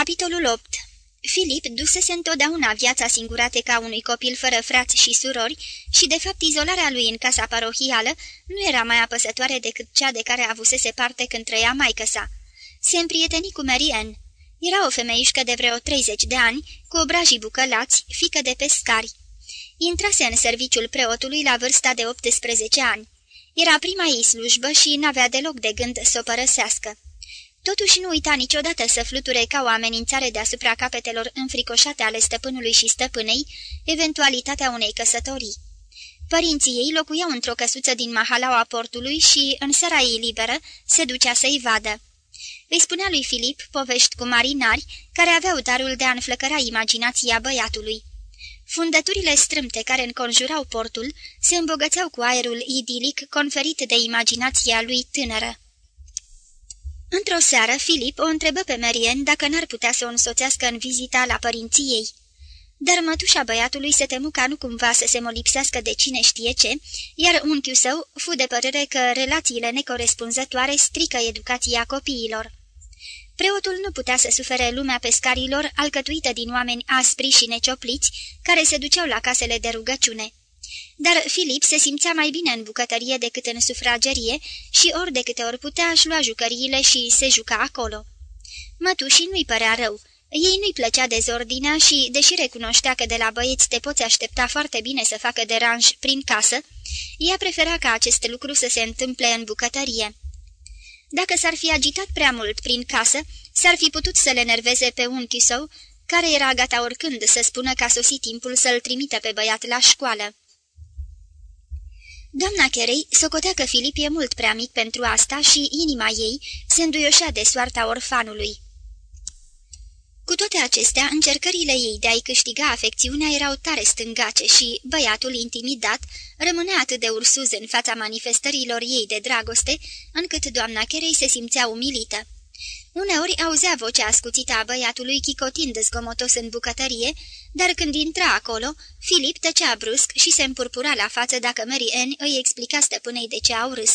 Capitolul 8 Filip dusese întotdeauna viața singurate ca unui copil fără frați și surori și, de fapt, izolarea lui în casa parohială nu era mai apăsătoare decât cea de care avusese parte când trăia maică sa. Se împrieteni cu Marianne. Era o femeișcă de vreo 30 de ani, cu obrajii bucălați, fică de pescari. Intrase în serviciul preotului la vârsta de 18 ani. Era prima ei slujbă și n-avea deloc de gând să o părăsească. Totuși nu uita niciodată să fluture ca o amenințare deasupra capetelor înfricoșate ale stăpânului și stăpânei, eventualitatea unei căsătorii. Părinții ei locuiau într-o căsuță din mahalaua portului și, în seara ei liberă, se ducea să-i vadă. Îi spunea lui Filip povești cu marinari care aveau darul de a înflăcăra imaginația băiatului. Fundăturile strâmte care înconjurau portul se îmbogățeau cu aerul idilic conferit de imaginația lui tânără. Într-o seară, Filip o întrebă pe Marian dacă n-ar putea să o însoțească în vizita la părinții ei. Dar mătușa băiatului se temu ca nu cumva să se molipsească de cine știe ce, iar unchiul său fu de părere că relațiile necorespunzătoare strică educația copiilor. Preotul nu putea să sufere lumea pescarilor alcătuită din oameni aspri și neciopliți, care se duceau la casele de rugăciune. Dar Filip se simțea mai bine în bucătărie decât în sufragerie și ori de câte ori putea aș lua jucăriile și se juca acolo. Mătușii nu-i părea rău. Ei nu-i plăcea dezordinea și, deși recunoștea că de la băieți te poți aștepta foarte bine să facă deranj prin casă, ea prefera ca acest lucru să se întâmple în bucătărie. Dacă s-ar fi agitat prea mult prin casă, s-ar fi putut să le nerveze pe unchiul său, care era gata oricând să spună că a sosit timpul să-l trimită pe băiat la școală. Doamna Cherei socotea că Filip e mult prea mic pentru asta și inima ei se înduioșea de soarta orfanului. Cu toate acestea, încercările ei de a-i câștiga afecțiunea erau tare stângace și băiatul intimidat rămânea atât de ursuz în fața manifestărilor ei de dragoste, încât doamna Cherei se simțea umilită. Uneori auzea vocea ascuțită a băiatului chicotind zgomotos în bucătărie, dar când intra acolo, Filip tăcea brusc și se împurpura la față dacă Mary Ann îi explica stăpânei de ce au râs.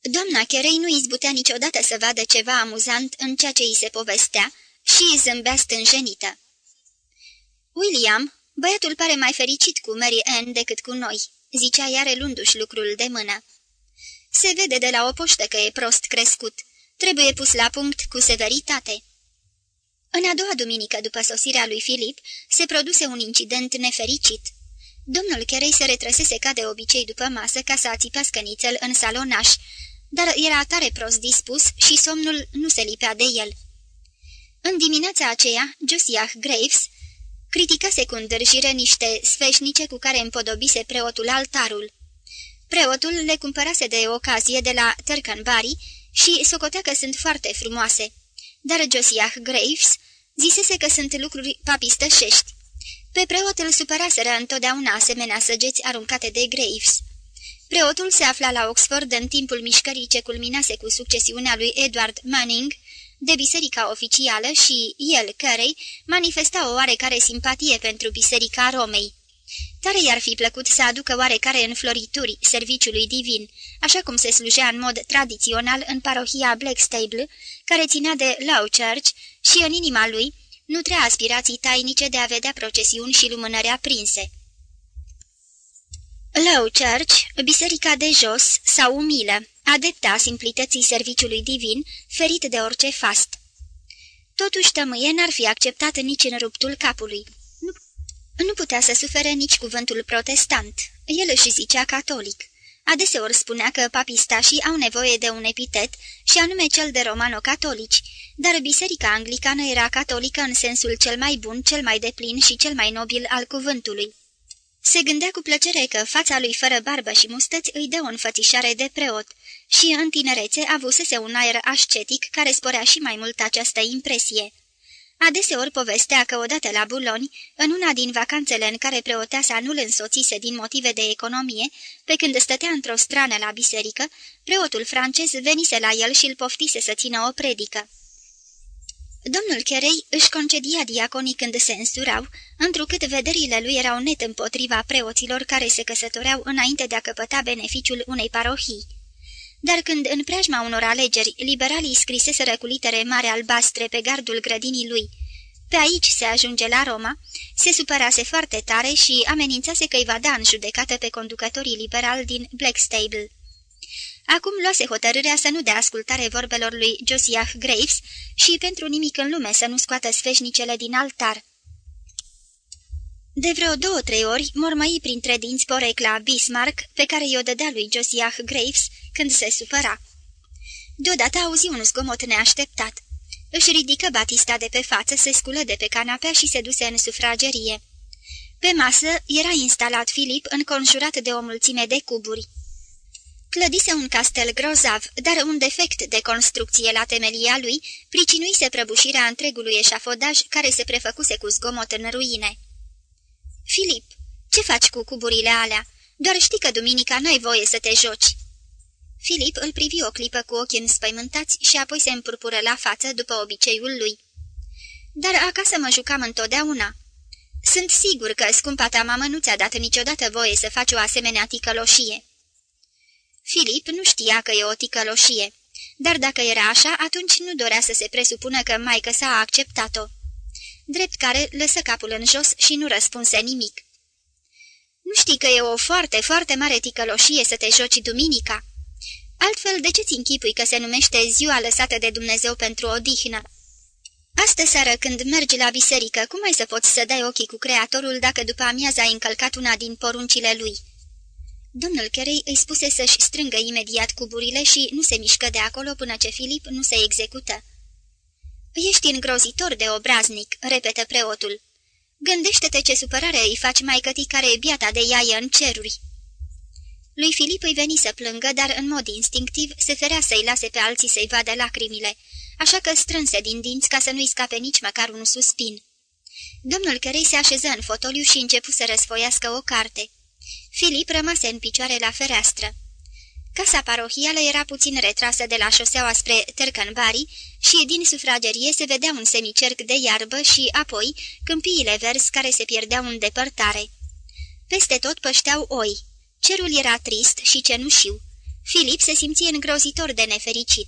Doamna Cherei nu izbutea niciodată să vadă ceva amuzant în ceea ce îi se povestea și zâmbea stânjenită. William, băiatul pare mai fericit cu Mary Ann decât cu noi," zicea ea relundu-și lucrul de mână. Se vede de la o poștă că e prost crescut." Trebuie pus la punct cu severitate. În a doua duminică după sosirea lui Filip, se produse un incident nefericit. Domnul Cherei se retrăsese ca de obicei după masă ca să ațipească nițel în salonaș, dar era tare prost dispus și somnul nu se lipea de el. În dimineața aceea, Josiah Graves criticase cu îndârjire niște sfeșnice cu care împodobise preotul altarul. Preotul le cumpărase de ocazie de la Tercanbari și socotea că sunt foarte frumoase, dar Josiah Graves zisese că sunt lucruri papistășești. Pe preot îl supăraseră întotdeauna asemenea săgeți aruncate de Graves. Preotul se afla la Oxford în timpul mișcării ce culminase cu succesiunea lui Edward Manning de biserica oficială și el, cărei, manifesta o oarecare simpatie pentru biserica Romei. Tare i-ar fi plăcut să aducă oarecare înflorituri serviciului divin, așa cum se slujea în mod tradițional în parohia Blackstable, care ținea de Low Church și în inima lui nutrea aspirații tainice de a vedea procesiuni și lumânări aprinse. Low Church, biserica de jos sau umilă, adepta simplității serviciului divin, ferit de orice fast. Totuși tămâie n-ar fi acceptat nici în ruptul capului. Nu putea să sufere nici cuvântul protestant. El își zicea catolic. Adeseori spunea că papistașii au nevoie de un epitet și anume cel de romano-catolici, dar biserica anglicană era catolică în sensul cel mai bun, cel mai deplin și cel mai nobil al cuvântului. Se gândea cu plăcere că fața lui fără barbă și mustăți îi dă o înfățișare de preot și în tinerețe avusese un aer ascetic care sporea și mai mult această impresie. Adeseori povestea că odată la Buloni, în una din vacanțele în care preoteasa nu-l însoțise din motive de economie, pe când stătea într-o strană la biserică, preotul francez venise la el și îl poftise să țină o predică. Domnul Cherei își concedia diaconii când se însurau, întrucât vederile lui erau net împotriva preoților care se căsătoreau înainte de a căpăta beneficiul unei parohii. Dar când în preajma unor alegeri liberalii scriseseră cu litere mare albastre pe gardul grădinii lui, pe aici se ajunge la Roma, se supărase foarte tare și amenințase că îi va da în judecată pe conducătorii liberali din Blackstable. Acum luase hotărârea să nu dea ascultare vorbelor lui Josiah Graves și pentru nimic în lume să nu scoată sfeșnicele din altar. De vreo două-trei ori mormăi printre dinți porecla Bismarck pe care i-o dădea lui Josiah Graves când se supăra. Deodată auzi un zgomot neașteptat. Își ridică Batista de pe față, se sculă de pe canapea și se duse în sufragerie. Pe masă era instalat Filip înconjurat de o mulțime de cuburi. Clădise un castel grozav, dar un defect de construcție la temelia lui pricinuise prăbușirea întregului eșafodaj care se prefăcuse cu zgomot în ruine. Filip, ce faci cu cuburile alea? Doar știi că duminica n-ai voie să te joci." Filip îl privi o clipă cu ochii înspăimântați și apoi se împurpură la față după obiceiul lui. Dar acasă mă jucam întotdeauna. Sunt sigur că scumpa ta mamă nu ți-a dat niciodată voie să faci o asemenea ticăloșie." Filip nu știa că e o ticăloșie, dar dacă era așa, atunci nu dorea să se presupună că maică sa a acceptat-o. Drept care lăsă capul în jos și nu răspunse nimic. Nu știi că e o foarte, foarte mare ticăloșie să te joci duminica?" Altfel, de ce-ți închipui că se numește ziua lăsată de Dumnezeu pentru odihnă? Astă seară, când mergi la biserică, cum ai să poți să dai ochii cu Creatorul dacă după amiază ai încălcat una din poruncile lui?" Domnul Cherei îi spuse să-și strângă imediat cuburile și nu se mișcă de acolo până ce Filip nu se execută. Ești îngrozitor de obraznic," repetă preotul. Gândește-te ce supărare îi faci mai cătii care e biata de iaie în ceruri." Lui Filip îi veni să plângă, dar în mod instinctiv se ferea să-i lase pe alții să-i vadă lacrimile, așa că strânse din dinți ca să nu-i scape nici măcar un suspin. Domnul Cărei se așeză în fotoliu și începu să răsfoiască o carte. Filip rămase în picioare la fereastră. Casa parohială era puțin retrasă de la șoseaua spre Tercanbari și din sufragerie se vedea un semicerc de iarbă și, apoi, câmpiile verzi care se pierdeau în depărtare. Peste tot pășteau oi. Cerul era trist și cenușiu. Filip se simție îngrozitor de nefericit.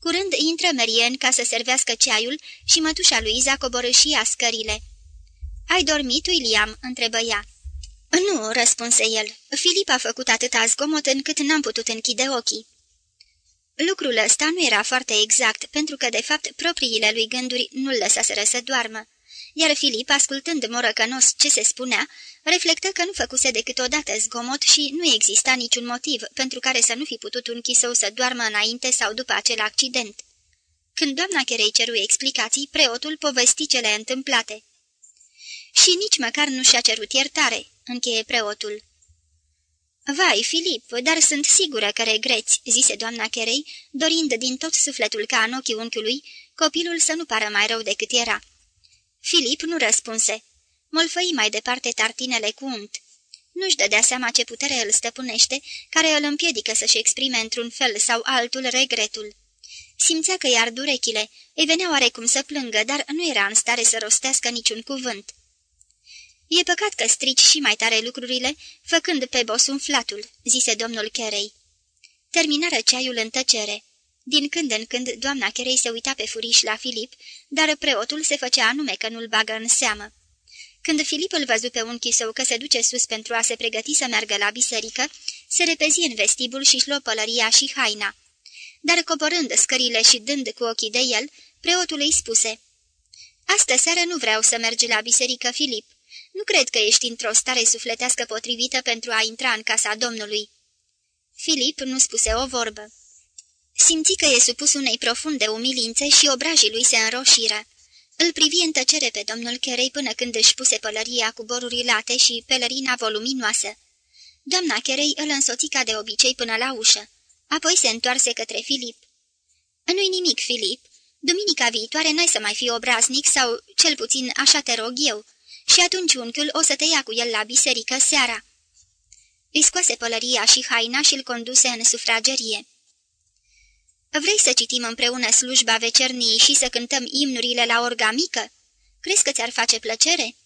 Curând intră Merien ca să servească ceaiul și mătușa Luiza coborâ și ea scările. Ai dormit, William?" întrebă ea. Nu," răspunse el. Filip a făcut atâta zgomot încât n-am putut închide ochii." Lucrul ăsta nu era foarte exact, pentru că, de fapt, propriile lui gânduri nu-l lăsaseră să doarmă. Iar Filip, ascultând morăcănos ce se spunea, reflectă că nu făcuse decât odată zgomot și nu exista niciun motiv pentru care să nu fi putut un chisău să doarmă înainte sau după acel accident. Când doamna Cherei ceru explicații, preotul povesti cele întâmplate. Și nici măcar nu și-a cerut iertare, încheie preotul. Vai, Filip, dar sunt sigură că regreți," zise doamna Cherei, dorind din tot sufletul ca în ochii unchiului copilul să nu pară mai rău decât era. Filip nu răspunse. Molfăi mai departe tartinele cu unt. Nu-și dădea seama ce putere îl stăpânește, care îl împiedică să-și exprime într-un fel sau altul regretul. Simțea că i-ar durechile, îi venea oarecum să plângă, dar nu era în stare să rostească niciun cuvânt. E păcat că strici și mai tare lucrurile, făcând pe bos umflatul," zise domnul Cherei. Terminară ceaiul în tăcere. Din când în când, doamna Cherei se uita pe furiș la Filip, dar preotul se făcea anume că nu-l bagă în seamă. Când Filip îl văzu pe unchi său că se duce sus pentru a se pregăti să meargă la biserică, se repezi în vestibul și-și luă pălăria și haina. Dar coborând scările și dând cu ochii de el, preotul îi spuse, Astă seară nu vreau să mergi la biserică, Filip. Nu cred că ești într-o stare sufletească potrivită pentru a intra în casa Domnului." Filip nu spuse o vorbă. Simți că e supus unei profunde umilințe și obrajii lui se înroșiră. Îl privi în tăcere pe domnul Cherei până când își puse pălăria cu boruri late și pelerina voluminoasă. Doamna Cherei îl însoți ca de obicei până la ușă. Apoi se întoarse către Filip. Nu-i nimic, Filip. Duminica viitoare n-ai să mai fii obraznic sau, cel puțin, așa te rog eu și atunci unchiul o să te ia cu el la biserică seara." Îi scoase pălăria și haina și îl conduse în sufragerie. Vrei să citim împreună slujba vecerniei și să cântăm imnurile la orga mică? Crezi că ți-ar face plăcere?"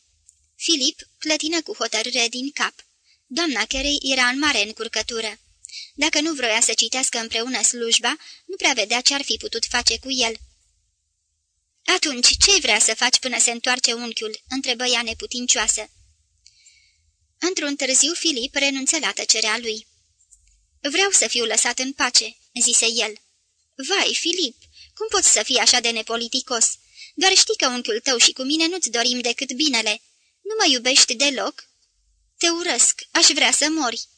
Filip clătină cu hotărâre din cap. Doamna Carey era în mare încurcătură. Dacă nu vroia să citească împreună slujba, nu prea vedea ce ar fi putut face cu el. Atunci, ce vrea să faci până se întoarce unchiul?" întrebă ea neputincioasă. Într-un târziu, Filip renunță la tăcerea lui. Vreau să fiu lăsat în pace," zise el. Vai, Filip, cum poți să fii așa de nepoliticos? Doar știi că unchiul tău și cu mine nu-ți dorim decât binele. Nu mă iubești deloc?" Te urăsc, aș vrea să mori."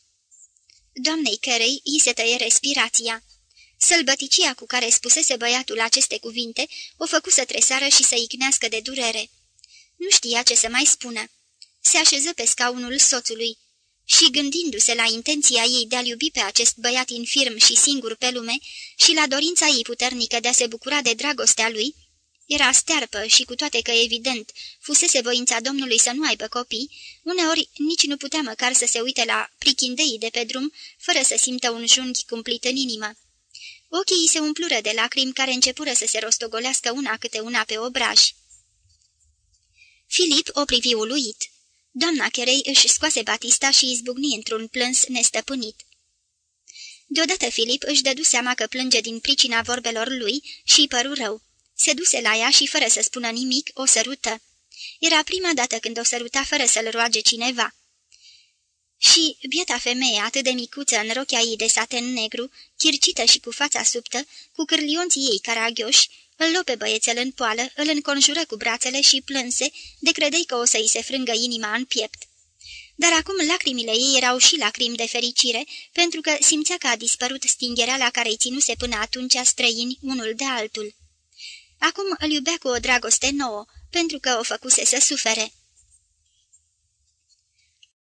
Doamnei cărei i se tăie respirația. Sălbăticia cu care spusese băiatul aceste cuvinte o făcu să tresară și să ignească de durere. Nu știa ce să mai spună. Se așeză pe scaunul soțului și, gândindu-se la intenția ei de a iubi pe acest băiat infirm și singur pe lume și la dorința ei puternică de a se bucura de dragostea lui, era stearpă și cu toate că, evident, fusese voința Domnului să nu aibă copii, uneori nici nu putea măcar să se uite la prichindeii de pe drum, fără să simtă un junghi cumplit în inimă. Ochii îi se umplură de lacrimi care începură să se rostogolească una câte una pe obraj. Filip o privi uluit. Doamna Cherei își scoase Batista și izbucni într-un plâns nestăpânit. Deodată Filip își dădu seama că plânge din pricina vorbelor lui și îi păru rău. Se duse la ea și, fără să spună nimic, o sărută. Era prima dată când o săruta fără să-l roage cineva. Și bieta femeie, atât de micuță în rochia ei de saten negru, chircită și cu fața subtă, cu cârlionții ei caragioși, îl luă pe băiețel în poală, îl înconjură cu brațele și plânse, de credei că o să-i se frângă inima în piept. Dar acum lacrimile ei erau și lacrimi de fericire, pentru că simțea că a dispărut stingerea la care îi ținuse până atunci străini unul de altul. Acum îl iubea cu o dragoste nouă, pentru că o făcuse să sufere.